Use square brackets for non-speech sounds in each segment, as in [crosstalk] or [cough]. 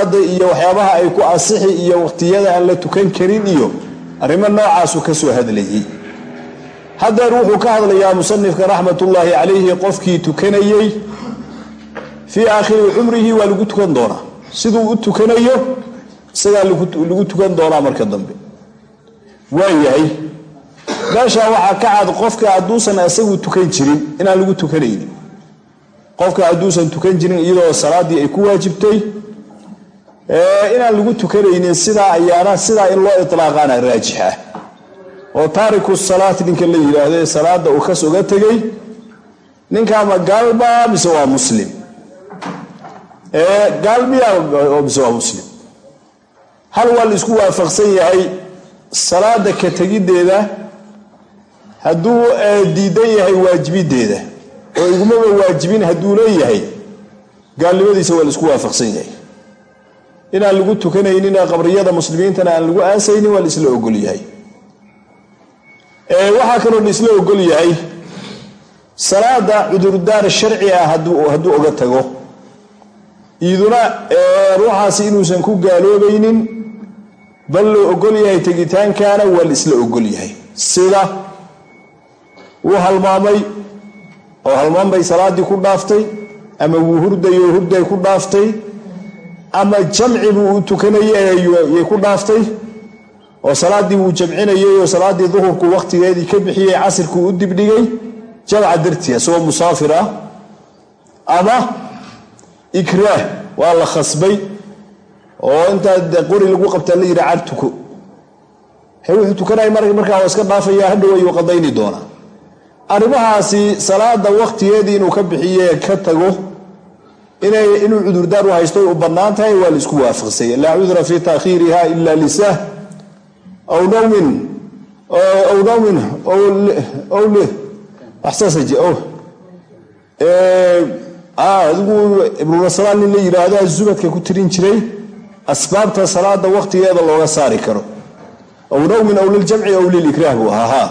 iyo waxyaabaha ay ku asixi iyo waqtiyada aan la tukan karin iyo arrimo noocaasu ka soo hadlayay. Haddeer wuxuu ka hadlayaa musanifka raxmatullaahi calayhi qofkii tukanayey fii aakhiri cumrihi waa lagu tukan doonaa. Siduu u tukanayo isagaa lagu tukan doonaa marka dambe. Waayahay meeshaa waxaa ka cad qofka hadduusan isagu tukan jirin inaan lagu tukanaynin. Qofka hadduusan tukan jirin iyadoo salaadii ay ku waajibtay inaan lagu tukanaynin sidaa ayaana sidaa in loo ilaaqaana raajix ah oo taariku salaat ninka la yidhaahdo salaada uu kas uga tegay ninkaama gaalba mise waa muslim. Gaalmiya mise waa muslim. Hal waa la isku waafaqsan yahay salaada ka tegiddeeda hadduu diidan yahay waajibideeda. Oo igumaba waajibin hadduu leeyahay gaalnimadiisa waa la isku waafaqsan yahay inaan lagu tukanaynin qabriyada muslimiintana aan lagu aasaynin waa la isla ogol yahay. Waxaa kaloo la isla ogol yahay salaada cudurdaar sharci ah hadduu oga tago. Iiduna ruuxaasi inuusan ku gaaloobaynin bal loo ogol yahay tegitaankana waa la isla ogol yahay. Sida wuu halmaamay oo halmaan bay salaadii ku dhaaftay ama wuu hurday oo hurday ku dhaaftay ama jamci buu u tukanayay ku dhaaftay. Oo salaadii wuu jamcinayay oo salaadii duhurku waqtigeedii ka bixiyey casirkuu u dibdhigay. Jamca dartii isagoo musaafir ah ama ikraah waa la khasbay. Oo intaa qori lagu qabtaa la yidhi car tuko. He wuxuu tukanaya markaa waa iska dhaafaya hadhow ayuu qadayni doonaa arrimahaasi salaada waqtigeedii inuu ka bixiye ka tago inuu cudurdaar u haysto u bannaan tahay waa la isku waafaqsanya. Laa cudra fi taakhiiriha ila lisah. Aw nawmin aw nawmin adigu ibnunasraan nin la yidhaahdo zubadka ku tirin jiray asbaabta salaada waqtigeeda looga saari karo. Aw nawmin aw liljamci aw lilikraah buu ahaa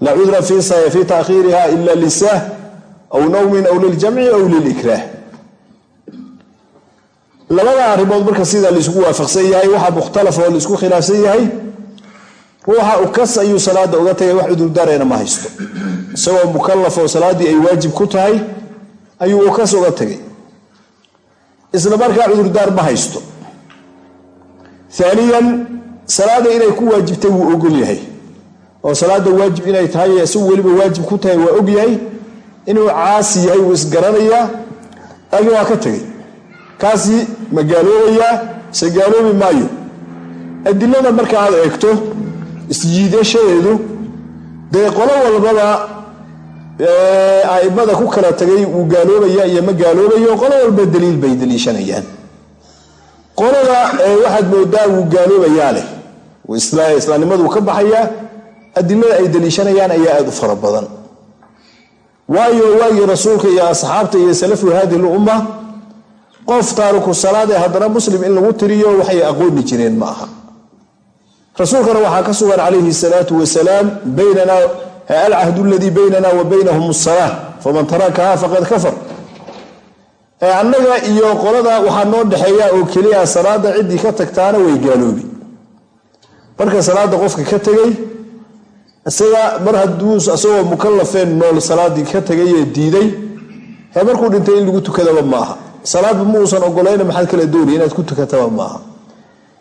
laa cudra fi taakhiiriha ila lisah. Aw nawmin aw liljamci aw lilikraah labada arrimood marka sidaa laisugu waafaqsan yahay waxaa mukhtalaf oo la isku khilaafsan yahay ruuxa ukas ayuu salaada uga tagay wax cudurdaarayna ma haysto. Isagoo mukalaf oo salaaddii ay waajib ku tahay ayuu ukas uga tagay. Isla markaa cudurdaar ma haysto. Aaniyan salaada inay ku waajibtay wuu ogol yahay. Oo salaada waajib inay tahay isagu weliba waajib ku tahay waa og yahay inuu caasi yahay wuu isgaranayaa laakiin waa ka tegay kaasi ma gaaloobayaa se gaaloobi maayo. Adilada marka aad eegto isjiidashadeedu dee qolo walbaba aimada ku kala tagay wuu gaaloobaya iyo ma gaaloobayo qolo walba daliil bay daliishanayaan. Qolada waxaad moodaa wuu gaaloobayaa leh. Islaamnimaduu ka baxayaa adilada ay daliishanayaan ayaa aada u fara badan. Waayo waagii rasuulka iyo asxaabta iyo salafu hadihi lumma qof taariku salaade haddana muslim in lagu tiriyo waxay aqooni jireen ma aha. Rasuulkana waxaa ka sugan calayhi salaatu wasalaam alcahdu aladii baynana wa baynahum asalaa faman tarakaha faqad kafar. Annaga iyo qolada waxaa noo dhexeeya oo keliya salaada ciddii ka tagtaana way gaaloobi. Marka salaada qofka ka tegay isaga mar hadduu isagoo mukalafeen nool salaadii ka tegayee diiday he markuu dhintay in lagu tukadaba ma salaadba ma uusan ogolayna maxaad kala doonaya inaad ku tukataba maaha.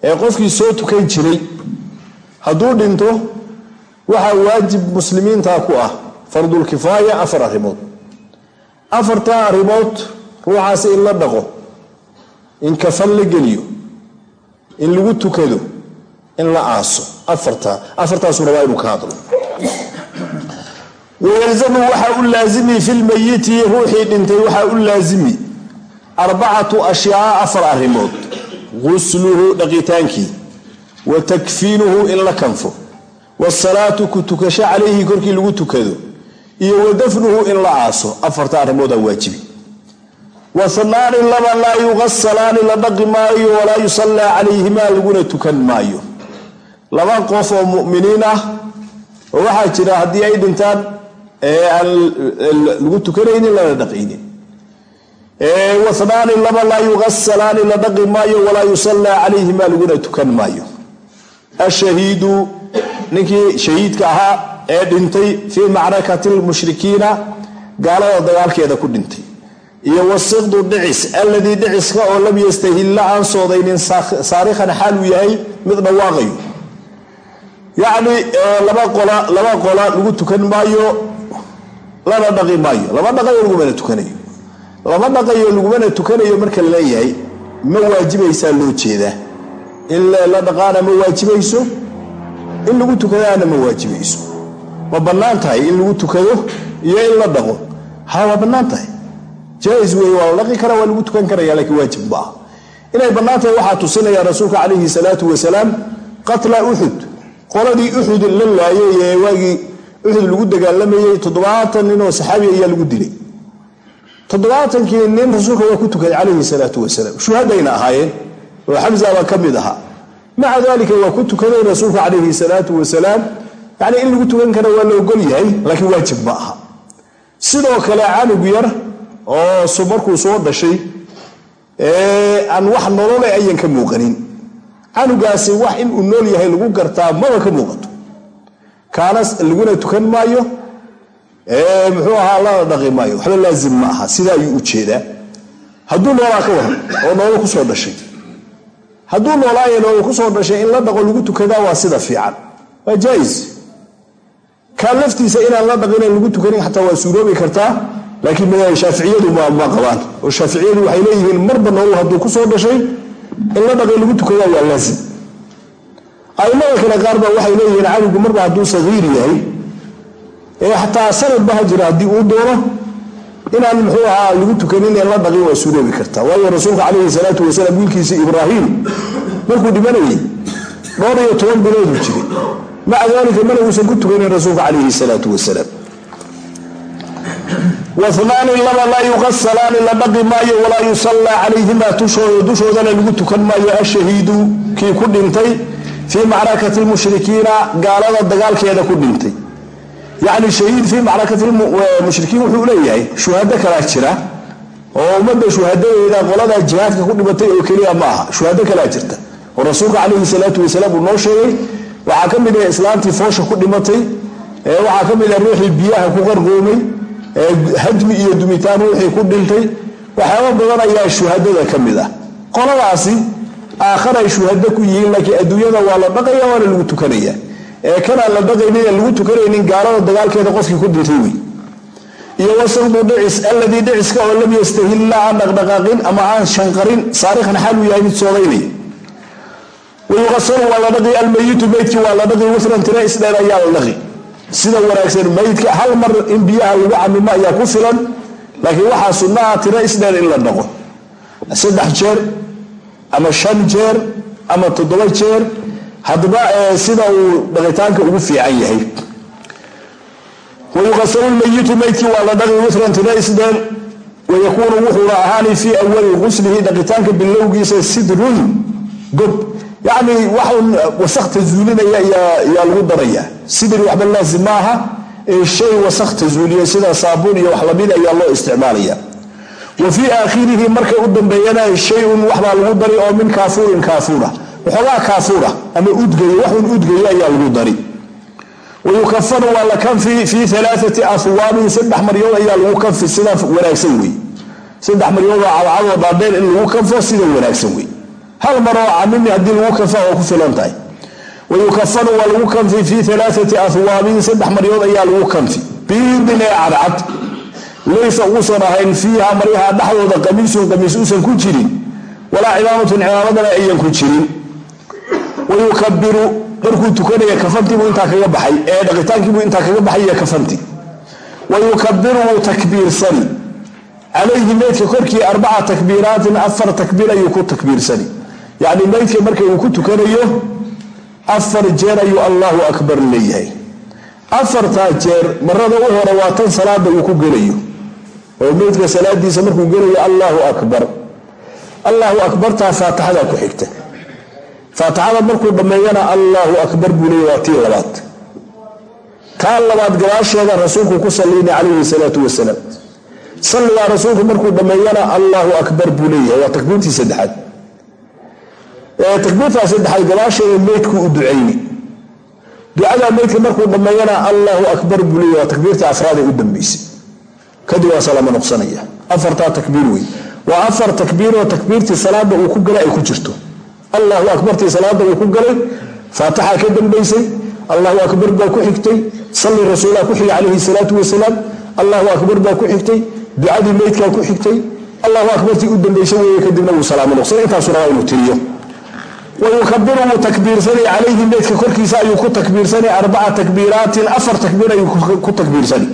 Ee qofkii soo tukan jiray hadduu dhinto waxaa waajib muslimiinta ku ah fardulkifaaya afar arrimood. Afartaa arrimood ruuxaasi in la dhaqo in kafan la geliyo in lagu tukado in la aaso. Afartaa afartaasuna waa inuu ka hadlo. Wayalzamu waxaa u laazimi fi lmayiti ruuxii dhintay waxaa u laazimi arbacatu ashyaa afar arrimood. Gusluhu dhaqitaankii wa takfiinuhu in la kanfo wasalaatu ku tukasho calayhi korkii lagu tukado iyo wa dafnuhu in la aaso. Afarta arrimoodaa waajibi. Wasanaani laba laa yuqasalaani la dhaqi maayo walaa yusallaa calayhimaa laguna tukan maayo. Laba qof oo muminiin ah oo waxaa jira haddii ay dhintaan aan lagu tukanaynin lana dhaqaynin wahnaani laba laa yugasalaani la dhaqi maayo walaa yusallaa calayhima laguna tukan maayo. Ashahiidu ninkii shahiidka ahaa ee dhintay fii macrakati lmushrikiina gaalada dagaalkeeda ku dhintay. Iyo wasiqdu dhicis alladii dhiciska oo lam yastahilla aan soodaynin saarikhan xaaluu yahay mid dhawaaqayo. Yacni laba qola laba lagu tukan maayo lana dhaqi maayo. Lama dhaqayo lagumana tukanayo lama dhaqayo lagumana tukanayo marka la leeyahay ma waajibaysaa loo jeedaa. In la dhaqaana ma waajibayso in lagu tukadaana ma waajibayso ma bannaan tahay in lagu tukado iyo in la dhaqo. Ha waa bannaan tahay. Jaa-is weeye waa la dhaqi kara waa lagu tukan karaya laakiin waajib ma aha inay bannaan tahay waxaa tusinaya rasuulka calayhi salaatu wasalaam qatla uxud qoladii uxud la laayay ee waagii uxud lagu dagaalamayey toddobaatan nin oo saxaabi ayaa lagu dilay toddobaatankii nin rasuulka waa ku tukaday calayhi salaatu wasalaam. Shuhadayna ahaayeen oo xamza baa ka mid ahaa. Maca dalika waa ku tukaday rasuulka calayhi salaatu wasalaam. Yacni in lagu tukan kara waa la ogol yahay laakiin waajib ma aha. Sidoo kale canug yar oo markuu soo dhashay aan wax nolole ayan ka muuqanin. Canugaasi wax inuu nool yahay lagu gartaa maba ka muuqato. Kaana laguna tukan maayo muxuu ahaa lana dhaqi maayo waxba laazim ma aha. Sida ayuu u jeedaa. Hadduu noolaa ka waran oo noolo ku soo dhashay. Hadduu noolaayo noolo ku soo dhashay in la dhaqo lagu tukadaa waa sida fiican. Waa jaa-is kaa laftiisa inaan la dhaqin lagu tukanin xataa waa suuroobi kartaa. Laakiin shaaficiyadu ma qabaan. Oo shaaficiyadu waxay leeyihiin marba noolu hadduu ku soo dhashay in la dhaqin lagu tukadaa waa laazim. Aimada kale qaarba waxay leeyihiin canugu marba hadduu sagiir yahay ee xataa sanadba ha jira haddii uu doono inaan muxuu ahaa lagu tukanin in la dhaqin waa suuroobi kartaa waayo rasuulka calayhi salaatu wasalaam wiilkiisa ibraahim markuu dhimanayay dhowr iyo toban biloodu jiray. Maca dalika mana uusan ku tukanin rasuulka calayhi salaatu wasalaam. Wahnaani laba laa yuqasalaani la dhaqi maayo walaa yusallaa calayhima dushoodana lagu tukan maayo ashahiidu kii ku dhintay fii macrakati lmushrikiina gaalada dagaalkeeda ku dhintay yacni shahiid fii macrakati mushrikiin wuxuu leeyahay shuhado kalaa jira oo ummadda shuhadadeeda qolada jihaadka ku dhimatay oo keliya ma aha. Shuhado kalaa jirta. Oo rasuulka calayhi salaatu wasalaam uu noo sheegay waxaa ka mid ah islaantii foosha ku dhimatay waxaa ka mid ah ruuxii biyaha ku qarqoomay hadmi iyo dumitaan ruuxii ku dhintay. Waxyaaba badan ayaa shuhadada ka mid ah. Qoladaasi aakharay shuhado ku yihiin laakiin adduunyada waa la dhaqaya waana lagu tukanaya ee kanaan la dhaqaynin aan lagu tukanaynin gaalada dagaalkeeda qofkii ku dhintay wey iyo wasawdu dhicis alladii dhiciska oo lam yastahilla aan dhaqdhaqaaqin ama aan shanqarin saarikhan xaal uu yahay mid soodaynaya wayuqasaru waa la dhaqi almayitu meydkii waa la dhaqi wifran tira isdheer ayaa la dhaqi. Sida wanaagsan meydka hal mar in biyaha lagu camimo ayaa ku filan laakiin waxaa sunnaha tira isdheer in la dhaqo. Saddex jeer ama shan jeer ama toddoba jeer haddaba sida uu dhaqitaanka ugu fiican yahay. Wayuqasaru lmayitu meydkii waa la dhaqi wifran tira isdheer wayakuunu wuxuuna ahaani fii awali quslihi dhaqitaanka bilowgiisa sidrun gob. Yacni waxun wasakta zuulinaya yaa lagu daraya. Sidri waxba laazim maaha ee shay wasakta zuuliya sida saabuun iyo wax la mid ayaa loo isticmaalaya. Wa fii aakhirihi markay u dambeeyana shay-un waxbaa lagu dari oo min kaafuurin kaafuura waxoogaa kaafuura ama udgaya waxun udgaya ayaa lagu dari. Wayukafanu waa la kanfi fii alaaati ahwaabin saddex maryood ayaa lagu kanfi sida wanaagsan wey saddex maryoodoo cadcadoo dhaadheer in lagu kanfo sida wanaagsan wey hal maroo camimi haddii lagu kanfa oo ku filan tahay. Wayukafanu waa lagu kanfi fii alaaati ahwaabin saddex maryood ayaa lagu kanfi. Biidin cadcad. Laysa uusan ahayn fiiha maryaha dhexdooda qamiisun qamiis uusan ku jirin. Walaa cimaamatun cimaamadana ayan ku jirin wayukabiru markuu tukanaya kafantiibuu intaa kaga baxay ee dhaqitaankiibuu intaa kaga baxay iyo kafanti wayukabiru wuu takbiirsani calayhi meydka korkii arbaca takbiiraatin afar takbiir ayuu ku takbiirsani yacni meydka marka uu ku tukanayo afar jeer ayuu allahu akbar leeyahay afartaa jeer marada u hore waa tan salaada uu ku gelayo oo meydka salaadiisa markuu gelayo allahu akbar allahu akbartaa faatixada ku xigta faatixada markuu dhammeeyana allahu akbar buu leeya waa tii labaad. Taa labaad gadaasheeda rasuulku ku salliynay calayhi salaatu wasalaam salligaa rasuulku markuu dhammeeyana allahu akbar buu leeyahay waa takbiirtii saddexaad. Takbiirtaa saddexaad gadaasheeda meydku u ducayni. Ducadaa meydka markuu dhammeeyana allahu akbar buu leeyahay waa takbiirtii afraad u dambeysay. Kadib waa salaamo noqsanaya afartaa takbiir wey waa afar takbiiroo takbiirtii salaada uu ku galay ay ku jirto allahu akbartii salaada uu ku galay faatixa ka dambaysay allahu akbar baa ku xigtay salli rasuulaa ku xigay calayhi salaatu wasalaam allahu akbar baa ku xigtay ducadii meydkaa ku xigtay allahu akbartii u dambaysay weeye kadibna wuu salaamo noqsanay intaasuu rabaa inuu tiriyo. Wayukabiru wuu takbiirsanay calayhi meydka korkiisa ayuu ku takbiirsanay arbaca takbiiraatin afar takbiir ayuu ku takbiirsanay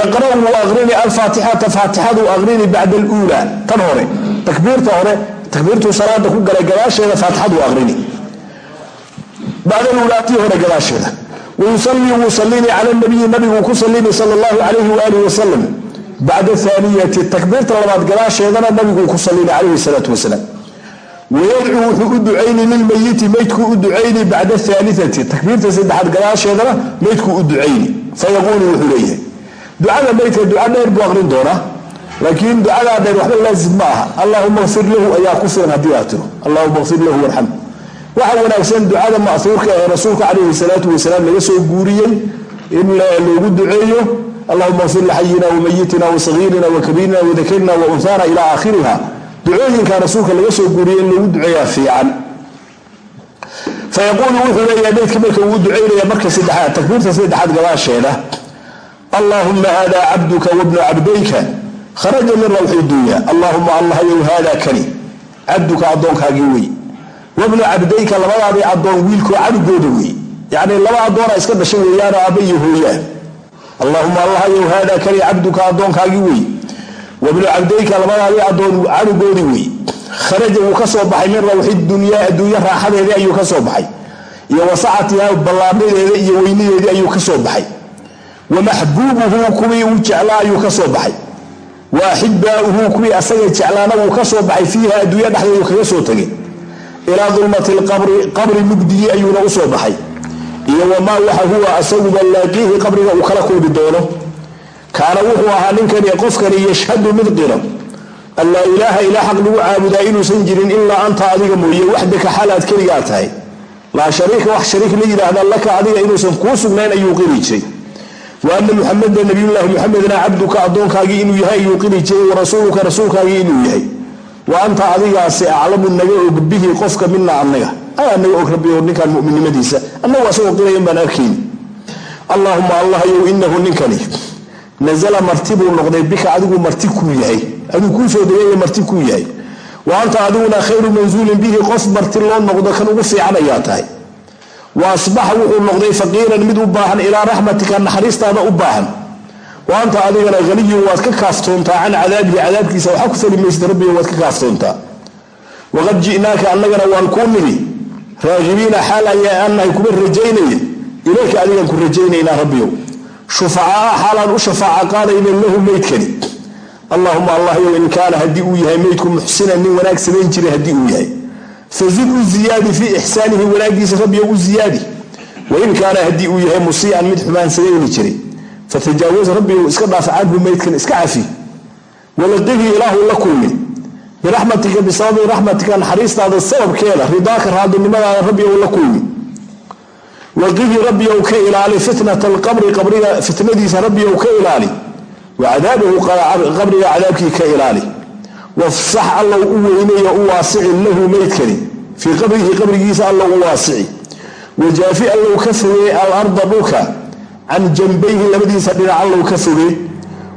yaqra'u wuu aqrini alfaatixata faatixaduu aqrini bacda aluulaa tan hore takbiirta hore takbiirtuu salaada ku galay gadaasheeda faatixaduu aqrini bacda aluulaatii hore gadaasheeda. Wayusallii wuu sallinay cala nabiyi nabiguu ku sallinay sala allahu calayhi waaalih wasalam bacda aaniyati takbiirta labaad gadaasheedana nabiguu ku sallinay calayhi salaatu wasalaam wayadcuu wuxuu u ducayni lilmayiti meydkuu u ducayni bacda aaliati takbiirta saddexaad gadaasheedana meydkuu u ducayni. Fayaquulu wuxuu leeyahay ducada meydka duca dheer buu aqrin doonaa laakiin ducadaa dheer waxba laazim ma aha allahuma kfir lahu ayaa ku filan haddii aad tiro allahuma kfir lahu warxam. Waxa wanaagsan ducada ma'huurka ee rasuulka calayhi salaatu wasalaam laga soo guuriyey in loogu duceeyo. Allahuma kfir lixayina wamayitina wasagiirina wakabiirina wadakarina waunhaana ilaa aakhiriha. Ducooyinka rasuulka laga soo guuriyey in loogu duceeyaa fiican. Fayaquulu wuxuu leeyahay meydka marka uu ducaynaya marka saddexaad takbiirta saddexaad gadaasheeda allahuma hada cabduka wabnu cabdayka kharaja min rawxi dunya allahuma allahyow haada kani cabduka addoonkaagii wey wabnu cabdayka labadaadii addoon wiilkoo cadugooda wey yacnii laba addoona iska dhashay weeyaanoo aabba iyo hooyaa allahuma allahyow haada kani cabduka addoonkaagii wey wabnu cabdayka labadaadii addoon canugoodii wey kharaja wuu ka soo baxay min rawxi dunyaa adduunyo raaxadeedii ayuu ka soo baxay iyo wasacatiha ballaadhadeeda iyo weynadeedii ayuu ka soo baxay wamaxbuubuhu kuwii uu jeclaa ayuu ka soo baxay wa axibaauhu kuwii asaga jeclaana wuu ka soo baxay fiiha adduunya dhexdeedu kaga soo tegay ilaa dulmati lqabri qabri mugdigii ayuuna u soo baxay. Iyo wamaa waxa huwa asaguba laaqiihi qabriga uu kala kulmi doono. Kaana wuxuu ahaa ninkani qofkani yashhadu mid qiro an laa ilaaha ilaa xaq lagu caabudaa inuusan jirin ilaa anta adiga mooye waxdaka xaalaad keligaa tahay. Laa shariika wax shariik la yidhaahda laka adiga inuusan kuu sugnayn ayuu qiri jiray wa ana muxameda nabiyullaahi muxamedna cabduka addoonkaagii inuu yahay ayuu qiri jiray warasuuluka rasuulkaagii inuu yahay. Wa anta adigaasi aclamu naga og bihi qofka mina anaga naga og rabbi ninkan muminnimadiisa. Annagu asagoo qirayan baan arkayni. Allaahuma allahyow inahu ninkani. Nazala marti buu noqday bika adigu marti kuu yahay. Adigu kuu soo degay marti kuu yahay. Wa anta adiguna khayru mansuulin bihi qof marti loo noqdo kan ugu fiican ayaa tahay wa asbaxa wuxuu noqday faqiiran mid u baahan ilaa raxmatika naxariistaada u baahan. Wa anta adigana haniyun waad ka kaaftoontaa can cadaabihi cadaabkiisa waxaa ku fali rabbiga waad ka kaaftoontaa. Waqad ji'naaka annagana waan kuu nimi raagibiina xaal ayaa annahay kuba rajaynaya ilayka adigaan ku rajaynaynaa rabbiyow. Shufacaa xaalaan u shafaaca qaadayna lahu meydkani allahuma allahyow in kaana haddii uu yahay meydku muxsinan nin wanaag samayn jiray haddii uu yahay fazid u ziyaadi fii ixsaanihi wanaagiisa rabbiyow u ziyaadi. Wain kaana haddii uu yahay musiican mid xumaan samayni jiray. Fatajaawaz rabbigow iska dhaaf canhu meydkan iska cafi. Walaqihii ilaahu la kulmi. Biraxmatika bisababi raxmatika naxariistaada sababkeeda ridaaka raadinimadaada rabbigow la kulmi. Waqihi rabbigow ka ilaali fitnata alqabri qabriga fitnadiisa rabbigow ka ilaali. Wa cadaabahu qabriga cadaabkii ka ilaali wafsax allow u weynayo u waasici lahu meydkani fii qabrihi qabrigiisa allow u waasici. Wajaafi allow ka fogee alarda dhulka. Can jambayhi labadiisa dhinac allow ka fogee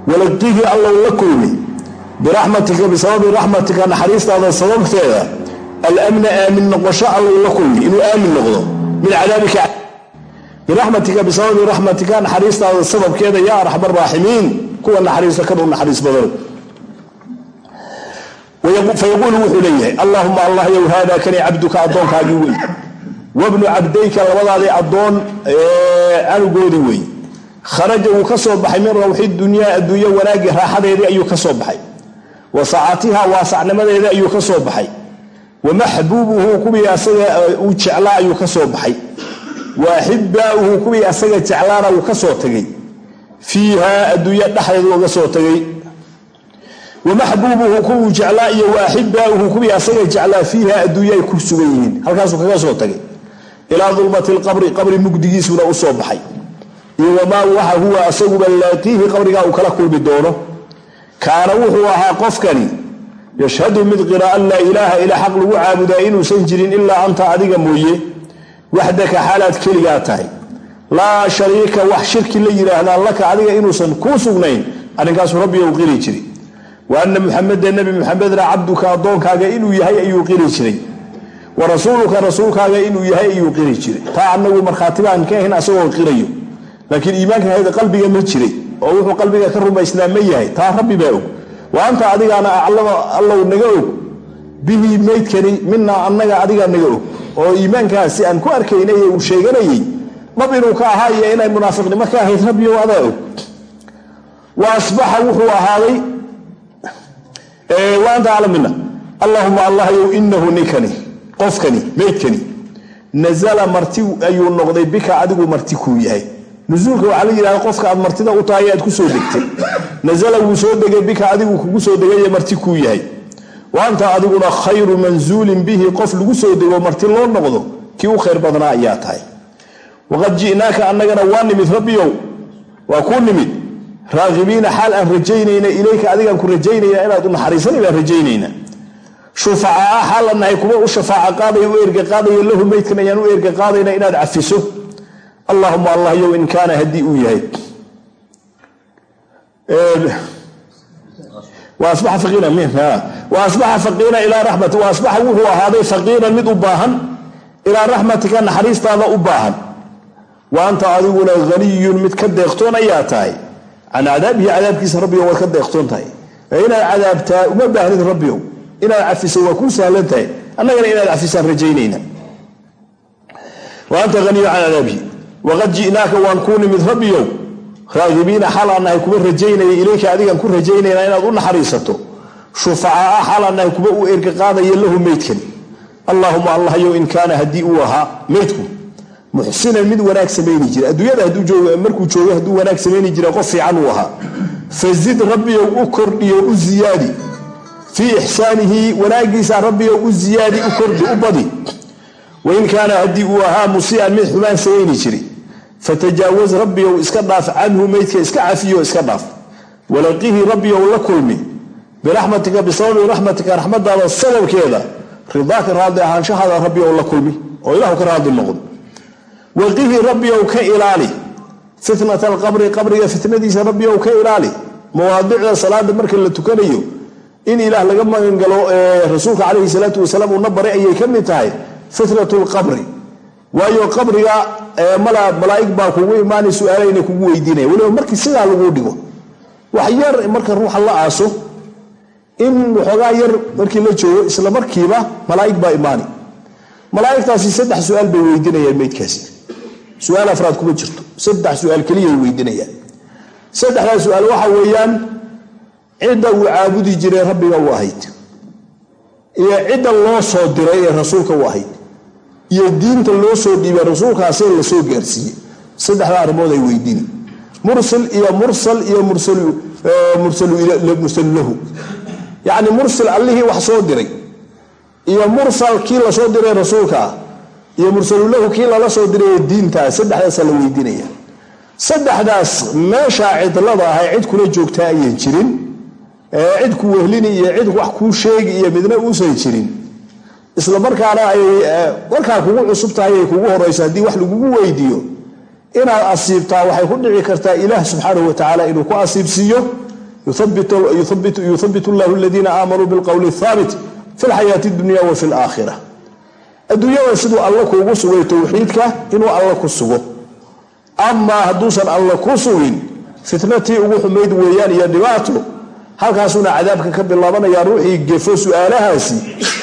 walaqihi allow la kulmi biraxmatika bisababi raxmatika naxariistaada sababteeda. Alamna aamin noqosho allow la kulmi inuu aamin noqdo. Min cadaabika. Biraxmatika bisababi raxmatika naxariistaada sababkeeda yaa arxam araaximiin kuwa naxariista kan naxariis badan fayaquulu wuxuu leeyahay allaahuma allahyow haada kani cabduka addoonkaagii wey wabnu cabdayka labadaadii addoon canugoodii wey kharaja wuu ka soo baxay min rawxi dunyaa adduunyo wanaagii raaxadeedii ayuu ka soo baxay wa saacatiha waasacnimadeedii ayuu ka soo baxay wa maxbuubuhu kuwii asaga uu jeclaa ayuu ka soo baxay wa axibaauhu kuwii asaga jeclaana wuu ka soo tegay fiiha adduunyo dhexdeedu uga soo tegay wamaxbuubuhu kuwuu jeclaa iyo waaxibaauhu kuwii asaga jeclaa fiiha adduunya ay ku sugan yihiin halkaasuu kaga soo tagay ilaa dulmati lqabri qabri mugdigiisuna u soo baxay iyo wamaa waxa huwa asaguba laaqiihi qabrigaa uu kala kulmi doono kaana wuxuu ahaa qofkani yashhadu mid qira an laa ilaaha ilaa xaq lagu caabudaa inuusan jirin ilaa anta adiga mooye waxdaka xaalaad keligaa tahay laa shariika wax shirki la yidhaahdaa laka adiga inuusan kuu sugnayn arrinkaasu rabbiga u qiri jiray wa ana muxameda nebi muxamedna cabduka addoonkaaga inuu yahay ayuu qiri jiray. Wa rasuuluka rasuulkaaga inuu yahay ayuu qiri jiray. Taa anagu markhaatibaan ka ahayn asagoo qirayo. Laakiin iimaanka hayda qalbiga ma jiray oo wuxuu qalbiga ka rumaysnaa ma yahay. Taa rabbi baa og. Wa anta adigaana aclama allow naga og. Bihi maydkani minaa annaga adigaa naga og. Oo iimaankaasi aan ku arkaynay ee uu sheeganayay dhab inuu ka ahaa iyo inay munaafiqnimo ka ahayd rabbiyo adaa og. Wa asbaxa wuxuu ahaaday wa anta aclam mina allahuma allahyow inahu ninkani qofkani maydkani nazala marti ayuu noqday bika adigu marti kuu yahay. Nusuulka waxaa la yidhahda qofka aad martida u tahay aad ku soo degtay. Nazala wuu soo degay bika adigu kugu soo degaye marti kuu yahay. Wa anta adiguna khayru manzuulin bihi qof lagu soo dego marti loo noqdo kii u khayr badnaa ayaa tahay. Waqad ji'naaka annagana waa nimid rabbiyow waa kuu nimid raagibiina xaal aan rajaynayna ilayka adigaan ku rajaynayna inaad u naxariisanay baan rajaynayna. Shufacaa xaal kuwa u shafaaca qaadaya u erga qaadaya lahu meydkan ayaan u erga qaadayna inaad cafiso. Allahuma allahyow in kaana haddii uu yahay. Asbaxa faqiina ilaa raxmati wa asbaxa wuxuu ahaaday faqiiran mid u baahan ilaa raxmatika naxariistaada u baahan. Wa adiguna haniyun mid ka deeqtoon ayaa tahay can cadaabihi cadaabkiisa rabbigo waad ka deeqtoon tahay. Inaad cadaabtaa uma baahnid rabbigow inaad cafiso waa kuu sahlan tahay. Annagana inaad cafisaan rajaynayna wa anta can cadaabihi waqad ji'naaka waan kuu nimid rabbiyow raagibiina xaal aan nahay kuwa rajaynaya ilayka adigaan ku rajaynayna inaad u naxariisato. Shufacaa xaal aan nahay kuwa u erga qaadaya lahu meydkani allaahuma allahyow in kaana haddii uu ahaa meydku muxsinan mid wanaag samayni jira. Adduunyada markuu joogo hadduu wanaag samayni jira qof fiican uu ahaa. Fazid rabbiyow u kordhiyo u ziyaadi. Fii ixsaanihi wanaagiisa rabbiyow u ziyaadi u kordhi u badi. Wain kaana haddii uu ahaa musii'an mid xumaan samayni jiri. Fatajaawaz rabbiyow iska dhaaf canhu meydka iska cafiyo iska dhaaf. Walaqihi rabbiyow la kulmi. Biraxmatika bisababi raxmatika raxmadaada sababkeeda. Ridaaka raadli ahaanshahaada rabbiyow la kulmi. Oo ilahu ka raadli noqdo waqihi rabbiyow ka ilaali. Fitnata alqabri qabriga fitnadiisa rabbiyow ka ilaali. Mawaadicda salaada marka la tukanayo in ilaah laga magangalo rasuulka calayhi salaatu wasalaam uuna baray ayay ka mid tahay fitnat lqabri waayo qabriga malaaig baa kugu imaanay su'aalayna kugu weydiinaya weliba markii sidaa lagu dhigo wax yar marka ruuxa la aaso in waxoogaa yar markii la joogo isla markiiba malaaig baa imaani malaaigtaasi saddex su'aal bay weydiinayaan meydkaasi su'aal afraad kuma jirto. Saddex su'aal keliyay weydiinayaan saddexdaa su'aal waxa weeyaan cidda uu caabudi jiray rabbiga u ahayd. Iyo cidda loo soo diray ee rasuulka u ahayd. Iyo diinta loo soo dhiibay rasuulkaasi la soo gaarsiiyey. Saddexda arrimood ay weydiini mursil iyo mursal iyo mursalu lahu. Yacni mursil allihii wax soo diray. Iyo mursal kii la soo diray rasuulkaa iyo mursalulahu kii lala soo diray diintaa saddexdaasa la weydiinaya. Saddexdaas meeshaa cidlada ahay cid kula joogtaa ayaan jirin cid ku wehlini iyo cid wax kuu sheegi iyo midna uusan jirin. Isla markaana ay markaa kugu cusub tahay ay kugu horayso haddii wax lagugu weydiiyo inaad asiibtaa waxay ku dhici kartaa ilaah subxaanahu watacaala inuu ku asiibsiiyo. Yuthabitu llahu aladiina aamanuu bilqowli thaabit fi lxayaati dunya wa fi laakhira adduunyada siduu alla kuugu sugay towxiidka inuu alla ku sugo. Amaa hadduusan alla ku sugin fitnatii ugu xumayd weeyaan iyo dhibaato halkaasuna cadaabka ka bilaabanaya ruuxii gefo su'aalahaasi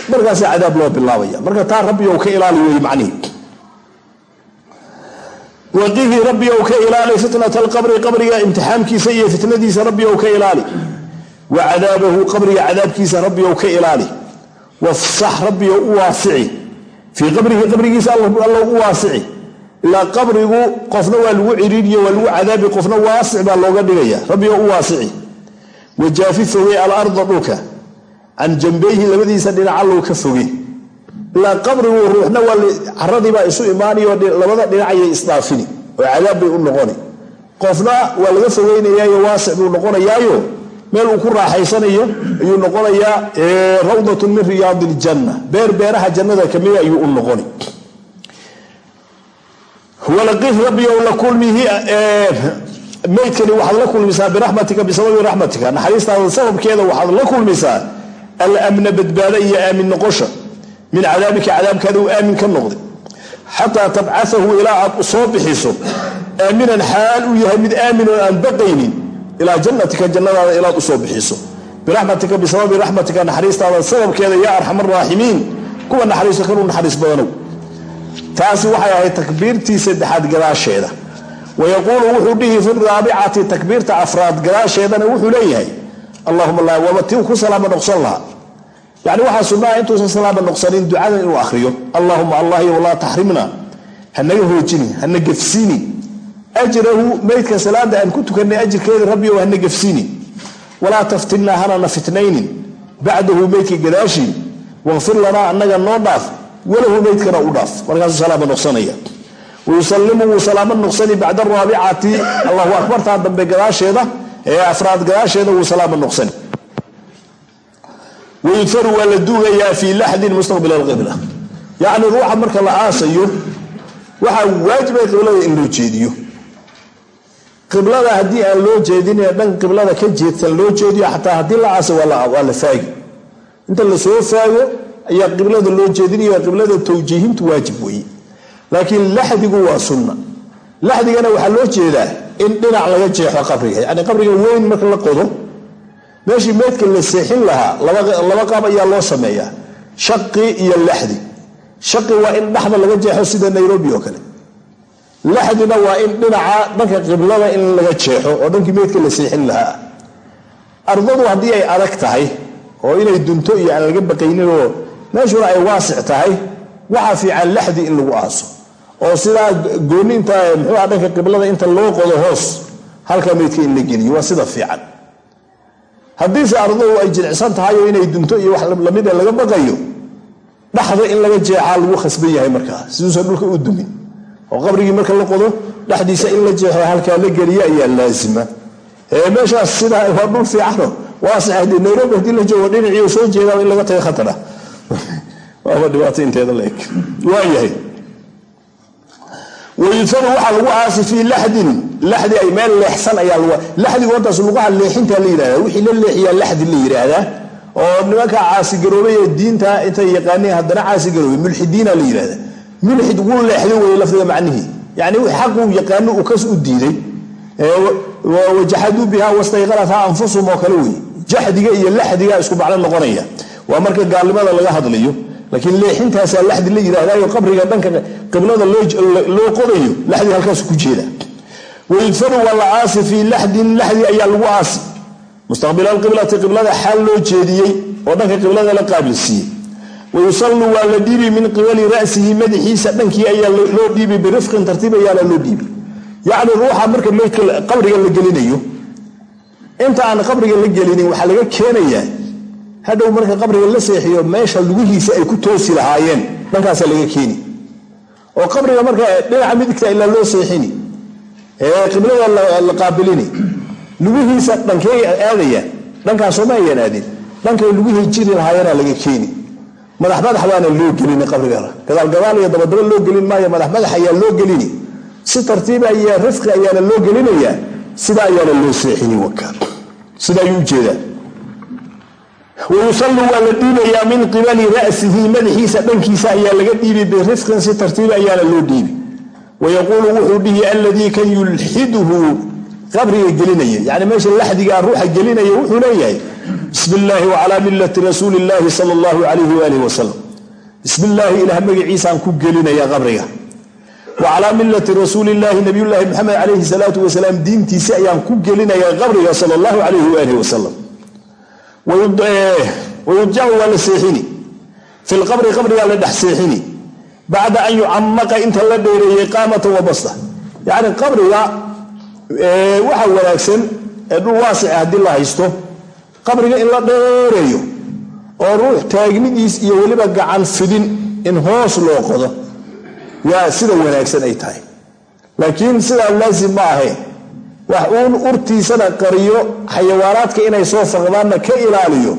markaasa cadaab loo bilaabaya. Marka taa rabbiyow ka ilaali wey macnihi waqihi rabbiyow ka ilaali fitnata alqabri qabriga imtixaamkiisa iyo fitnadiisa rabbiyow ka ilaali. Wa cadaabahu qabriga cadaabkiisa rabbiyow ka ilaali. Wafsax rabbiyow u waasici fii qabrihi qabrigiisa alla u waasici. Ilaa qabrigu qofna waa lagu ciriiriyo waa lagu cadaabi qofna waasic baa looga dhigaya. Rabbiyow u waasici. Wajaafi fogey alarda dhulka. Can jambayhi labadiisa dhinac allow ka fogey ilaa qabrigu ruuxna waa caradiibaa isu imaanayo labada dhinac ayay isdhaafini oo cadaab bay u noqoni. Qofna waa laga fogeynayaayo waasic buu noqonayaayo meel uu ku raaxaysanayo ayuu noqonayaa rawdatun min riyaadi iljanna beer beeraha jannada kamida ayuu u noqoni. Walaqih rabbigow la kulmihi maydkani waxaad la kulmisaa biraxmatika bisababi raxmatika naxariistaada sababkeeda waxaad la kulmisaa alamna badbaada iyo aamin noqosha min cadaabika cadaabkaada uu aamin ka noqday. Xataa tabcaثahu ilaa aad soo bixiso aaminan xaal uu yahay mid aamin aan baqaynin ilaa jannatika jannadaada ilaad u soo bixiso. Biraxmatika bisababi raxmatika naxariistaada sababkeeda yaa arxam araaximiin kuwa naxariiso kanuu naxariis badanow. Taasi waxay ahayd takbiirtii saddexaad gadaasheeda. Wayaquulu wuxuu dhihi fi raabicati takbiirta afraad gadaasheedana wuxuu leeyahay allahuma la waaba tii ku salaama noqsan lahaa. Yani waxaa sunnaha intuusan salaama noqsanin ducadan inuu ahriyo allahuma allahyow laa taxrimna hanaga hoojini hana gefsiini ajrahu maydka salaada aan ku tukanay ajirkeeda rabbiyow hana gefsiini walaa taftinnaa hanana fitnaynin bacdahu maydka gadaashii waqfir lanaa annaga noo dhaaf walahu maydkana u dhaaf markaasuu salaama noqsanaya wayusalimu wuu salaamo noqsani bacda araabicati allahu akbartaa dambe gadaasheeda ee afraad gadaasheeda wuu salaamo noqsani wayudfaru waa la duugayaa fii laxdin mustaqbil alqibla yacni ruuxa marka la aasayo waxaa waajiba qiblada in loo jeediyo qiblada haddii aan loo jeedin dhan qiblada ka jeedsan loo jeediyo xataa haddii la aaso waa la faagi. Inta la soo faago ayaa qiblada loo jeedinaya qiblada tawjiihintu waajib weeye laakiin laxdigu waa sunna. Laxdigana waxaa loo jeedaa in dhinac laga jeexo qabriga. Yani qabriga weyn marka la qodo meeshii meydka la seexin lahaa laba qaab ayaa loo sameeyaa. Shaqi iyo laxdi. Shaqi waa in dhexda laga jeexo sida nairobi oo kale laxdina waa in dhinaca dhanka qiblada in laga jeexo oo dhankii meydka la seexin lahaa ardadu haddii ay adag tahay oo inay dunto iyo aan laga baqayninoo meeshuna ay waasic tahay waxaa fiican laxdi in lagu aaso oo sidaa gooni inta muxuuha dhanka qiblada inta loo qodo hoos halka meydka in la geliyo waa sida fiican haddiise ardadu ay jilicsan tahay oo inay dunto iyo wax lamida laga baqayo dhaxda in laga jeexaa lagu khasban yahay markaa siduusan dhulka u dumin oo qabrigii marka la qodo dhexdiisa in la jeexo halkaa la geliyo ayaa laasima meeshaas sidaa waa dhul fiicano waasixade nairobi haddii la joogo dhinacii soo jeedaa in laga taga khatara. Waaba dhibaato inteeda la eg. Waayahay wayudfaru waxaa lagu aasi fii laxdin. Laxdi ay meel leexsan ayaa lagu laxdigu hortaas lugaha leexintaa la yidhahdaa wixii la leexiyaa laxdi la yidhaahdaa. Oo nimanka caasigaroobay ee diinta intay yaqaaneen haddana caasigaroobay mulxidiina la yidhahdaa mulxid wuu leexday weye lafdiga macnihii yani xaquu yaqaano uu kas u diiday wajaxaduu biha wastayqanatha anfusum oo kale wey jaxdiga iyo laxdiga isku macno noqonaya. Waa marka gaalnimada laga hadlayo laakiin leexintaasaa laxdi la yidhahdayo qabriga dhanka qiblada loo qodayo laxdi halkaas ku jeeda. Wayudfaru waa la aasi fii laxdin laxdi ayaa lagu aasi. Mustaqbil alqiblati qiblada xaal loo jeediyey oo wayusallu waa la dhiibi min qibali ra'sihi madaxiisa dhankii ayaa loo dhiibi birifqin tartiib ayaala loo dhiibi yacni ruuxa marka qabriga la gelinayo inta aan qabriga la gelinin waxaa laga keenayaa hadhow marka qabriga la seexiyo meesha lugihiisa ay ku toosi lahaayeen dhankaasaa laga keeni oo qabriga marka dhinaca midigta ilaa loo seexini ee qiblada la qaabilini lugihiisa dhankey aadaya dhankaasoo ma ayaan aadin dhankay lugihii jiri lahaayeena laga keeni madax madax baana loo gelini qabrigana gadaalgadaal iyo dabadaba loo gelin maayo madax madax ayaa loo gelini si tartiiba iyo rifqi ayaana loo gelinayaa sida ayaana loo seexini waka sida ayuu u jeedaa wayusallu waa la dhiibayaa min qibali ra'sihi madaxiisa dhankiisa ayaa laga dhiibi birifqin si tartiiba ayaana loo dhiibi. Wayaquulu wuxuu dhihi alladii kan yulxiduhu qabriga gelinaya yani meesha laxdigaa ruuxa gelinaya wuxuu leeyahay bismi illaahi wacalaa millati rasuuli illaahi sala allahu calayhi waalih wasalam bismi illaahi ilaah magaciisaan ku gelinaya qabriga. Wa calaa millati rasuuli illaahi nabiyullaahi maxamed calayhi salaatu wasalaam diintiisi ayaan ku gelinaya qabriga sala allahu calayhi waalih wasalam wayudjacu waa la seexini. Fi lqabri qabrigaa la dhex seexini. Bacda an yucamaqa inta la dheereeyey qaamatan wa basta yacni qabriga waxa wanaagsan ee dhul waasica haddii la haysto qabriga in la dheereeyo oo ruux taagnidiis iyo weliba gacan fidin in hoos loo qodo. Waa sida wanaagsan ay tahay. Laakiin sidaa laasim ma ahayn wax uun urtiisana qariyo xayawaanaadka inay soo faqdaanna ka ilaaliyo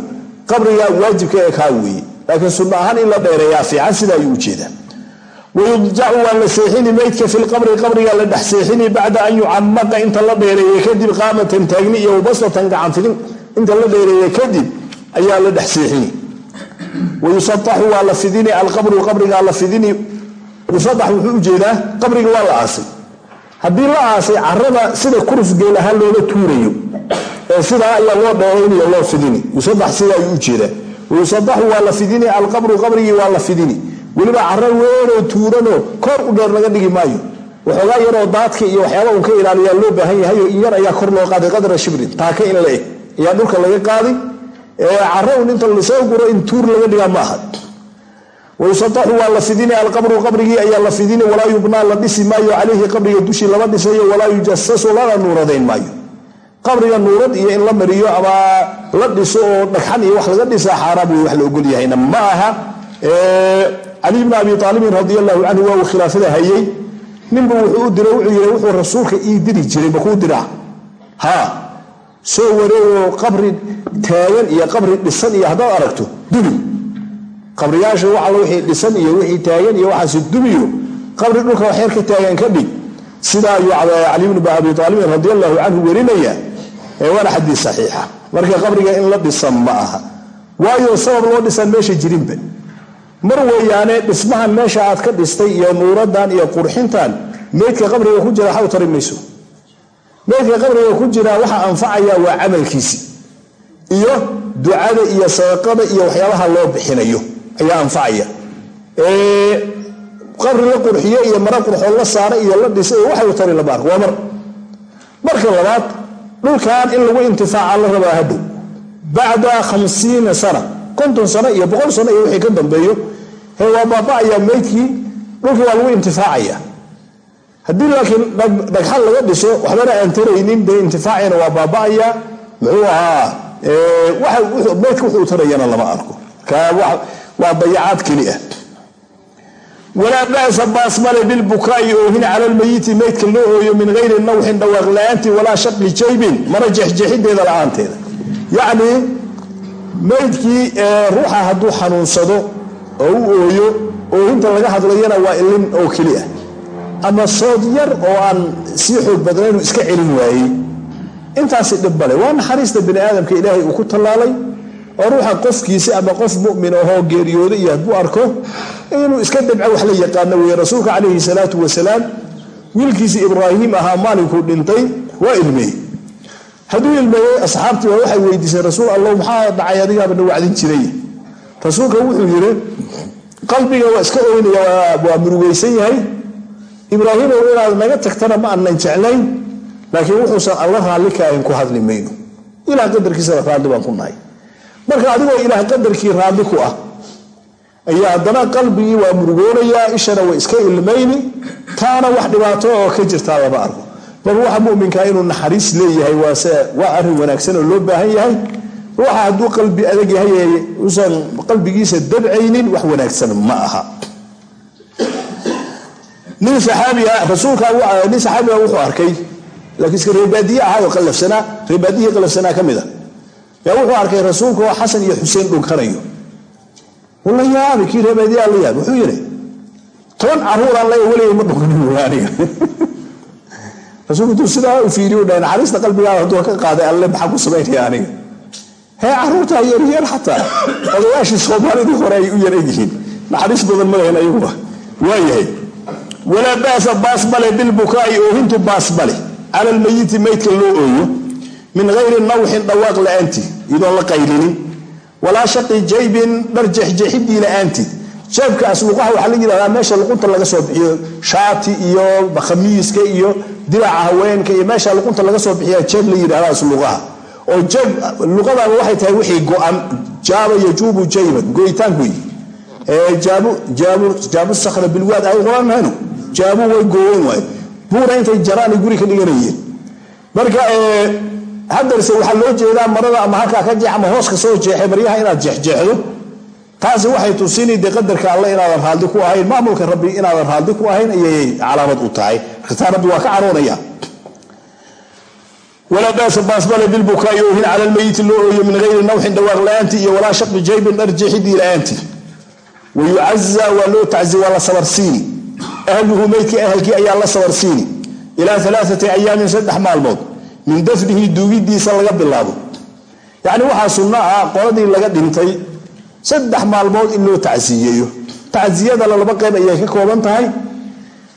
qabriga waajibka ee kaa weeye. Laakiin sunno ahaan in la dheereeyaa fiican sida ayuu u jeedaa wayudjacu waa la seexini meydka fi lqabri qabriga la dhex seexini bacda an yucamaqa inta la dheereeye kadib qaamatan taagni iyo wabasatan gacanfidin inta la dheereeye kadib ayaa la dhex seexini wayusaaxu waa la fidini alqabru qabrigaa la fidini yusadax wuxuu u jeedaa qabriga waa la aasay haddii la aasay carada sida kurus geel ahaan tuurayo ee sidaa ayaa loo dheeraynayo loo fidini yusadax sida ayuu u jeedaa wayusadaxu waa la fidini alqabru qabrigii waa la fidini weliba caro weynoo tuuranoo kor u dheer laga dhigi maayo. Waxoogaa yaroo daadka iyo waxyaaba un ka ilaaliyaa loo baahan yahayo in yar ayaa kor loo qaaday qadra shibrin. Taaka in la eg. Ayaa dhulka laga qaaday. Caro un inta la soo guro in tuur laga dhigaa ma aha wayusadaxu waa la fidini alqabru qabrigii ayaa la fidini walaa yubnaa la dhisi maayo calayhi qabriga dushii lama dhisayo walaa yujasasu lana nuuradayn maayo. Qabriga nuurad iyo in la mariyo ama la dhiso oo dhagxan iyo wax laga dhisaa xaaraam wax la ogol yahayna ma cali bni abi aalibin radi allahu canhu waa uu khilaafada hayey ninbu wuxuu u dira wuxuu yii wuxuu rasuulka ii diri jiray makuu diraa ha. Soo wareego qabri taagan iyo qabri dhisan iyo haddaad aragto dumi. Qabriyaasha wa alla wixii dhisan iyo wixii taagan iyo waxaasi dumiyo. Qabri dhulka waxyar ka taagan ka dhig. Sidaa ayuu cali bni abi aalibin radi allahu canhu werinaya waana xadiis saxiixa. Marka qabriga in la dhisan ma aha. Waayo sabab loo dhisan meesha jirinba mar weeyaane dhismahan meesha aad ka dhistay iyo nuuradan iyo qurxintan meydka qabriga ku jira xaw tari mayso. Meydka qabriga ku jira waxa anfacaya waa camalkiisi iyo ducada iyo sadaqada iyo waxyaabaha loo bixinayo ayaa anfacaya. Qabri la qurxiyo iyo mara qurxoon la saaray iyo la dhisay waxay tari lama arko waa mar. Marka labaad dhulkan in lagu intifaaca la rabaa hadhow bacda khamsiina sana konton sano iyo boqol sano iyo wixii ka dambeeyo waa baaba'ayaa meydkii dhulkii waa lagu intifaacaya. Haddii laakiin dhagxan laga dhiso waxbana aan taraynin dee intifaacina waa baaba'aya muxuu ahaa meydka wuxuu tarayana lama arko. Waa dayacaad keli ah. Walaa ba'sa baasmale bilbukaa'i oohin cala lmayiti meydka loo ooyo min gayri nawxin dhawaaq la'aantii walaa shaqi jaybin mara jexjexideeda la'aanteeda. Yacnii meydkii ruuxa hadduu xanuunsado oo u ooyo oohinta laga hadlayana waa ilin oo keli ah. Ama sood yar oo aan sii xoog badnaynu iska celin waayey intaasi dhib bale waa naxariista bini aadamka ilaahay uu ku tallaalay oo ruuxa qofkiisi ama qof mumin ahoo geeriyooda iyo hadduu arko inuu iska dabco wax la yaqaano weye rasuulka calayhi salaatu wasalaam wiilkiisi ibraahim ahaa maalinkuu dhintay waa ilmeeyey hadduu ilmeeyey asxaabtii waa waxay weydiisay rasuul allow maxaa dhacay adigaaba na wacdin jiray rasuulka wuxuu yidhi qalbiga waa iska oynaya waa murugaysan yahay. Ibraahimow inaad naga tagtana ma aanan jeclayn. Laakiin wuxuusan alla raalli kaahin ku hadli mayno. Ilaah qadarkiisana raalli baan ku nahay. Marka adigoo ilaah qadarkii raalli ku ah ayaa haddana qalbigii waa murugoonayaa ishana way iska ilmayni taana wax dhibaato oo ka jirtaa lama arko. Bal ruuxa muminkaa inuu naxariis leeyahay waa arrin wanaagsan oo loo baahan yahay ruuxa hadduu qalbi adag yahay usan qalbigiisa dabcaynin wax wanaagsan ma aha. Nin saxaabiga rasuulka nin saxaabiga wuxuu arkay. Laakiin iska reebaadiye ahaayoo qalafsanaa reebaadiyihii qalafsanaa ka mid a yaa wuxuu arkay rasuulka oo xasan iyo xuseen dhunkanayo wala yaabi kii reebaadiyaa la yaabi wuxuu yidhi toban caruuraan le weligay ma dhunkanin aniga. [laughs] Rasuulku intuu sidaa u fiiriy dhahay naxariista qalbigaada hadduu ka qaaday alle maxaa ku samaynaya aniga hee caruurtaa yaryar xataa odayaashii soomaalidii hore ay u yar egyihiin naxariis badan ma lahayn ayaguba waayahay walaa ba'sa baas male bilbukaa'i oohintu baas male cala almayiti meydka loo ooyo. Min gayri nawxin dhawaaq la'aanti iyadoon la qaylinin. Walaa shaqi jaybin dhar jexjexidii la'aanti jeebka asluqaha waxaa la yidhahdaa meesha luqunta laga soo bixiyo. Shaati iyo khamiiska iyo diraca haweenka iyo meesha luqunta laga soo bixiya jeeb la yidhahda asluqaha oo jeeb luqadaba waxay tahay wixii go-an jaaba yajuubu jayban goyitaanku jaabu sakra bilwaad ay qoranhayno jaabu way goowan waay buura intay jaraan guri ka dhiganayeen. Marka haddarse waxaa loo jeedaa marada ama halkaa ka jeex ama hoos ka soo jeexay maryaha inaad jeexjeexdo. Taasi waxay tusini dee alle inaadan raalli ku ahayn maamulka rabbi inaadan raalli ku ahayn ayay calaamad u tahay. Marka rabbi waa ka caroonaya walaa baasa baasbale bilbukaai oohin cala lmeyiti loo ooyo min gayri nawxin dhawaaq la'aanti iyo walaa shaqi jaybin dharjeexidii la'aanti. Wayucaza waa loo taczi waa la sabarsiini ahluhu meydkii ahalkii ayaa la sabarsiini ilaa alaaati ayaamin saddex maalmood min dafnihi duugidiisa laga bilaabo. Yacni waxaa sunno ah qoladii laga dhintay saddex maalmood in loo tacsiyeeyo tacsiyadana laba qayb ayay ka kooban tahay.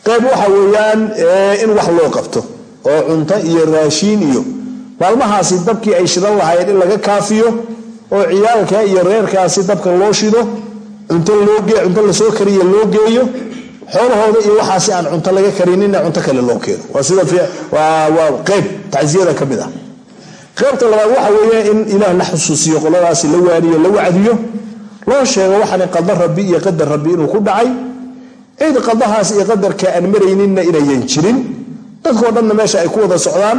Qayb waxa weeyaan in wax loo qabto oo cunto iyo raashiin iyo maalmahaasi dabkii ay shidan lahayd in laga kaafiyo oo ciyaalka iyo reerkaasi dabka loo shido cunto la soo kariya loo geeyo xoolahooda iyo waxaasi aan cunto laga karinina cunto kale loo keeno. Waa qayb tacsiyada ka mid ah. Qaybta labaad waxa weeye in ilaah la xusuusiyo qoladaasi la waaniyo la wacdiyo loo sheego waxaan qada rabbi iyo qadar rabbi inuu ku dhacay. Cid qadahaas iyo qadarka aan marayninna inayan jirin dadkoo dhanna meesha ay ku wada socdaan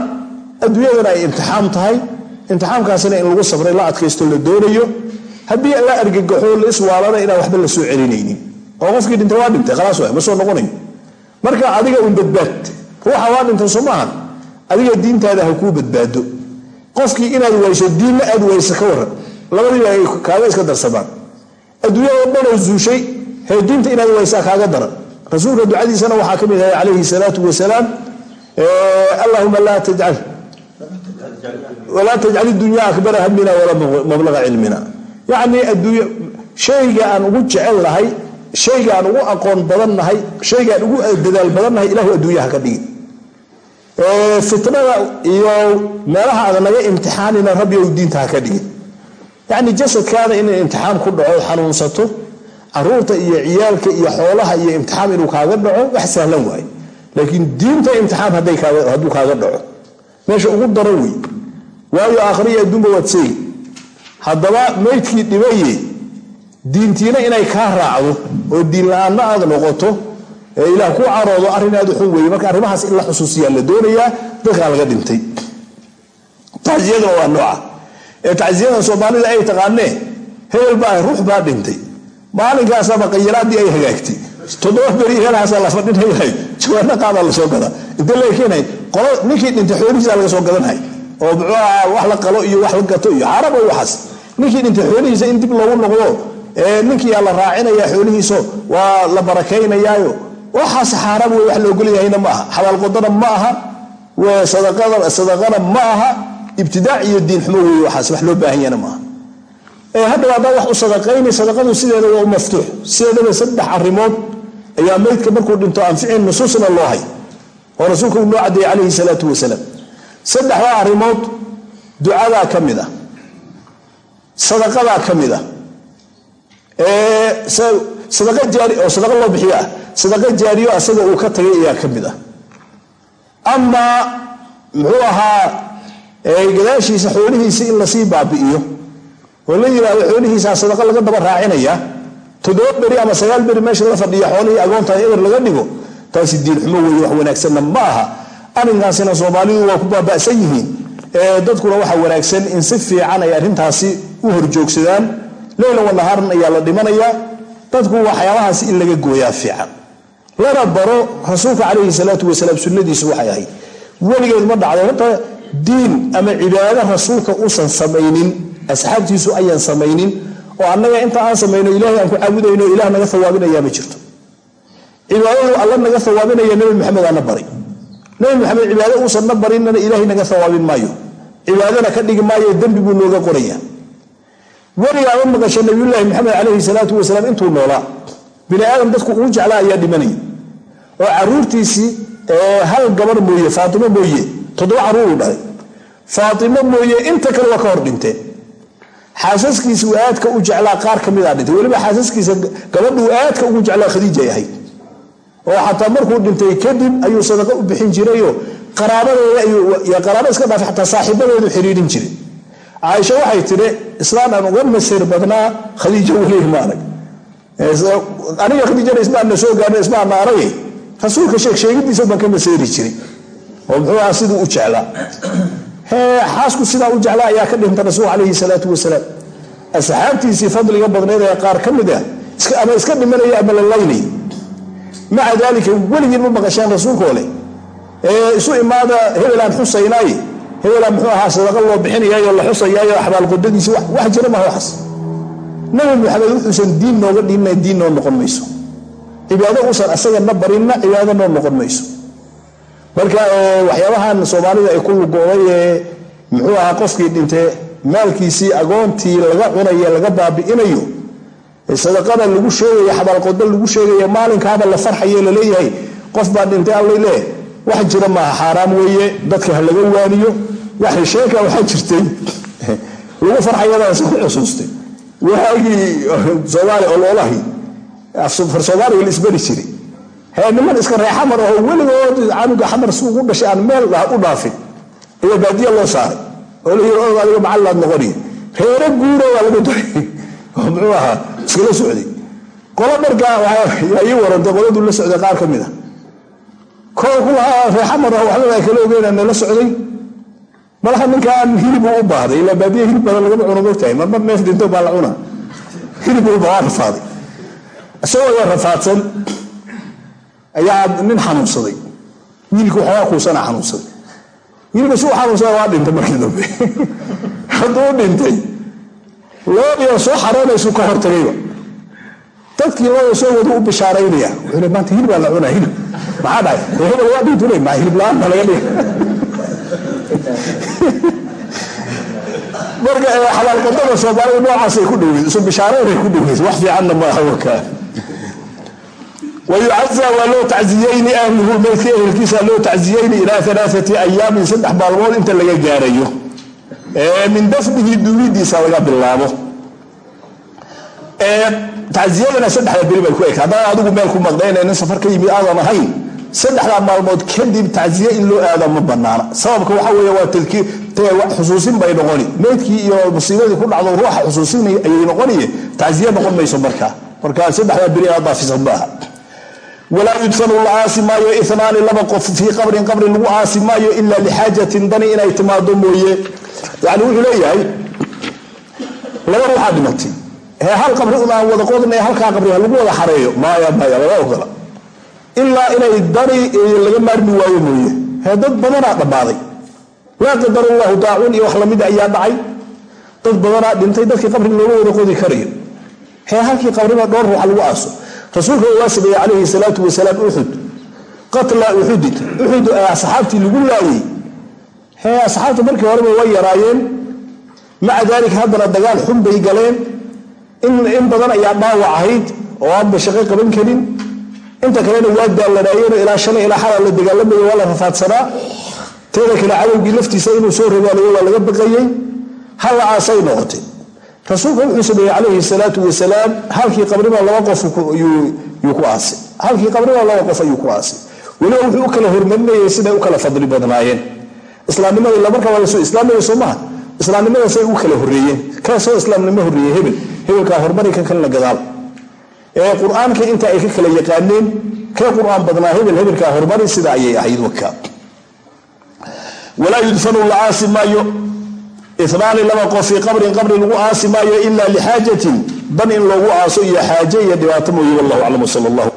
adduunyadana ay imtixaam tahay. Imtixaamkaasina in lagu sabray la adkaysto la doonayo. Haddii la argagaxo la iswaalana inaan waxba la soo celinaynin. Oo qofkii dhintay waa dhintay. Khalaas waay ma soo noqonayo marka adiga un badbaad. Ruuxa waa dhintay soo adiga diintaada ha kuu badbaado qofkii inaad wayso diinna aad wayso ka waran labadiiba ay kaaga iska darsamaan. Adduunyadoo dhanoo zuushay hee diinta inaad waysaa kaaga daran. Rasuulka ducadiisana waxaa ka mid ahay calayhi salaatu wasalaam allahuma laa tajcal walaa tajcal idunyaa akbara hamina walaa mablaga cilmina. Yacni adduunya shayga aan ugu jecel nahay shayga aan ugu aqoon badan nahay shayga aan ugu dadaal badan nahay ilahu adduunyaha ka dhigin. Fitnada iyo meelaha aad naga imtixaanina rabbi ou diinta ha ka dhigin. Yacni jasadkaada inay imtixaan ku dhaco xanuunsato carruurta iyo ciyaalka iyo xoolaha iyo imtixaan inuu kaaga dhaco wax sahlan waaye laakiin diinta imtixaan hadduu kaaga dhaco. Meesha ugu daran wey waayo aakhriya adduunba waad seegi. Haddaba meydkii dhibaye diintiina inay kaa raacdo oo diin la'aanna aad noqoto ee ilaah ku caroodo arrin aad u weeye. Marka arrimahaas in la xusuusiyaa la doonayaa dadkaa laga dhintay. Tacsiyaduna waa nooca. Ee tacsiyadan soomaalida ay taqaanee hebel baa ruux baa dhintay. Maalinkaasaba qayaraadii ay hagaagtay toddoba beri heelahaasaa la fadhinayay jawaano qaadaa la soo gadaa inta laga keenay qolo ninkii dhintay xoolihiisa laga soo gadanhay oo muxuu wax la qalo iyo wax la gato iyo xaaraba waxaas. Ninkii dhintay xoolihiisa in dib loogu noqdo ninkiyaa la raacinaya xoolihiiso waa la barakaynayaayo. Waxaas xaaraan wey wax la ogolyahayna ma aha. Xabaalqodana ma aha. Sadaqana ma aha. Ibtidaac iyo diin xumo wey waxaas. Wax loo baahanyana maaha haddaba haddaa wax u sadaqayni sadaqadu sideeda waa u maftuux. Sideedaba saddex arrimood ayaa meydka markuu dhinto anficin nusuusna loo hay oo rasuulka uu noo cadeeyey calayhi salaatu wasalaam. Saddexdaa arrimood ducadaa ka mid ah sadaqadaa ka mid ah oo sadaqa loo bixiyo ah sadaqa jaariyo asaga uu ka tagay ayaa ka mid ah amaa muxuu ahaa gadaashiisa xoolihiisa in la sii baabi'iyo oo la yidhaahdo xoolihiisaa sadaqa laga daba raacinaya toddoba beri ama sagaal beri meesha la fadhiya xoolihii agoonta eber laga dhigo taasi diin xumo weeye wax wanaagsanna ma aha. Arrinkaasina soomaalidu waa ku baaba'san yihiin. Dadkuna waxa wanaagsan in si fiican ay arrintaasi u horjoogsadaan leyla wanahaaran ayaa la dhimanayaa dadku waxyaabahaasi in laga gooyaa fiican. Lana baro rasuulka calayhi salaatu wasalaam sunnadiisu waxay ahayd weligeed ma dhacdo horta diin ama cibaado rasuulka uusan samaynin asxaabtiisu ayaan samaynin oo annaga inta aan samayno ilaahay aan ku caabudayno ilah naga hawaabinayaa ma jirto. Cibaadadu alla naga hawaabinaya nabi maxamed aana bari nabi maxamed cibaado uusan na barinana ilaahay naga hawaabin maayo. Cibaadana ka dhigi maayo dembi buu nooga qoraya. Weligaa ma maqasha nabiyullaahi maxamed calayhi salaatu wasalaam intuu noolaa. Bini aadam dadku uu jeclaa ayaa dhimanaya. Oo caruurtiisii hal gabar mooye faaimo mooye toddoba caruuruu dhalay faaimo mooye inta kale waa ka hor dhinteen xaasaskiisi uu aadka u jeclaa qaar ka mida dhintay. Weliba xaasaskiisa gabadhuu aadka ugu jeclaa khadiija ay ahayd oo xataa markuu dhintay kadib ayuu sadaqa u bixin jirayo qaraabadeeda qaraaba iska dhaafay xataa saaxiibadeedu xiriirin jiray. Caaisha waxay tidhi islaan aan uga masir badnaa khadiija welihi ma aniga khadiijana ismaana soo gaarna ismaana aragay. Rasuulka sheeg sheegidiisa baan ka maseeri jiray. Oo muxuu aha siduu u jeclaa xaasku sidaa u jeclaa ayaa ka dhinta rasuul calayhi salaatu wasalaam. Asxaabtiisii fadliga badneed ee qaar ka mid ah ama iska dhimanaya ama la laynaya maca daalika weligiin ma maqasheen rasuulkoo leh. Isu imaada hebelaan xusaynaaye hebelaan muxuu ahaa sadaqa loo bixinayaayo la xusayaayo xabaalqodadiisi wax jira maha waxaas. Nabi maxamed wuxuusan diin nooga dhiinna diin noo noqon mayso. Cibaado uusan asagana barinna cibaado noo noqon mayso marka waxyaabahan soomaalida ay ku lugooday ee muxuu ahaa qofkii dhintee maalkiisii agoontii laga cunayo laga baabi'inayo. Sadaqada lagu sheegaya xabaalqodo lagu sheegaya maalinkaaba la farxayo la leeyahay qof baa dhintay allale wax jira maaha xaaraam weeye dadka ha laga waaniyo sheeka waxaa jirtay. [laughs] Lagu farxayadaas ku xusuustay. Waagii [laughs] soomaali oloolahii far soomaaliga la isbari jiray niman iska ree xamar oo weligood canuga xamar si ugu dhashay aan meel u dhaafin. Ayaa baadiya loo saaray. Oo la yiri adiga macallaad noqoniy reere guuro waa laga daray oo muxuu ahaa? Iskala socday. Qolo dharkaa yaa ii warantay qoladuu la socday qaar ka mid a koo ku lahaa ree xamar oo waxbaba ay kala ogeynaa nala socday. Malaha ninkaan hilib u baahday ilaa baadiya hilib badan lagama cuno mogtahay marmar neef dhinto baa la cunaa. Hilib uu baa rafaaday isagoo yaa rafaadsan ayaa nin xanuunsaday. Wiilkii waxoogaa kuusana xanuunsaday. Wiilka si u xanuunsada waa dhintay markii dambe. [laughs] Hadduu dhintay loobiya soo xaroonaysu ka hortagayba dadkii looda soo wadu u bishaaraynaya. Wuxuu le maanta hilibaa la cunaa hilib. Maxaa dhahay? Hebel waa dhintule maa hilib la'aan baa laga dhiga [laughs] marka xabaalqodada soomaalida noocaasay ku dhoweyd isu bishaareynay ku dhoweyd wax fiicanna maaha wakaa wayucaza waa loo tacziyeyni ahluhu meydka ehelkiisa loo tacziyeyni ilaa alaaati ayaamin saddex maalmood inta laga gaarayo min dafnihi duulidiisa laga bilaabo taciyadana saddexda beri bay ku eg haddaan adigu meel ku maqnayn nin safar ka yimid aadan ahayn saddexdaa maalmood kadib tacsiye in loo aada ma banaana sababka waxa wey waa xusuusin bay noqoni meydkii iyo musiibadii ku dhacdo ruuxa xusuusin ayay noqoniye tacsiye noqon mayso markaa marka saddexdaa beri aad baafisan maaha walaa yudfanu la maayo inaani laba qof fii qabrin qabri lagu aasi maayo ila lixaajatin dani inay timaado mooye. Yani wuxuu leeyahay laba ruuxaa dhimatay hee hal qabri unaan wada qodna halkaa qabri lagu wada xareeyo. Maya maya lama ogola. Ilaa inay dani laga maarmi waayo mooye. Hee dad badanaa dhammaaday. Laa qadar allahu daacuun iyo wax la mid ayaa dhacay. Dad badanaa dhintay dadkii qabri looga wada qodi karayo. Hee halkii qabriba dhowr ruuxa lagu aaso rasuulka waa sameeyey calayhi salaatu wasalaam uxud qatla uxudin uxud asxaabtii lagu laayay. Hee asxaabta markii horeba way yaraayeen. Maca daalika haddana dagaal xun bay galeen. In badan ayaa dhaawac ahayd oo aanba shaqo qaban karin. Inta kalena waa daalanaayeen ilaa shalay ilaa xala la dagaalamaya waa la rafaadsanaa. Teeda kale cadowgii laftiisa inuu soo rogaalayo waa laga baqayey halla noqotay rasuulka wuxuu sameeyey calayhi salaatu wasalaam halkii qabriba laba qof ku aasay. Halkii qabriba laba qof ayuu ku aasay. Weliba wuxuu u kala hormarinayay siday u kala fadli badnaayeen. Islaamnimadii lamarkaa waa la soo islaamaya u kala horeeyeen kaasoo islaamnimo horreeyey hebel. Hebelkaa hormari kan kalena gadaal. Ee qur'aanka inta ay ka kala yaqaaneen kee qur'aan badnaa hebel hebelkaa hormari sida ayay ahayd wakaa walaa yudfanu la aasi maayo inaani laba qof fii qabrin qabri lagu aasi maayo ila lixaajatin dan in loogu aaso iyo xaaje iyo dhibaato mooye wallahu aclam sal allah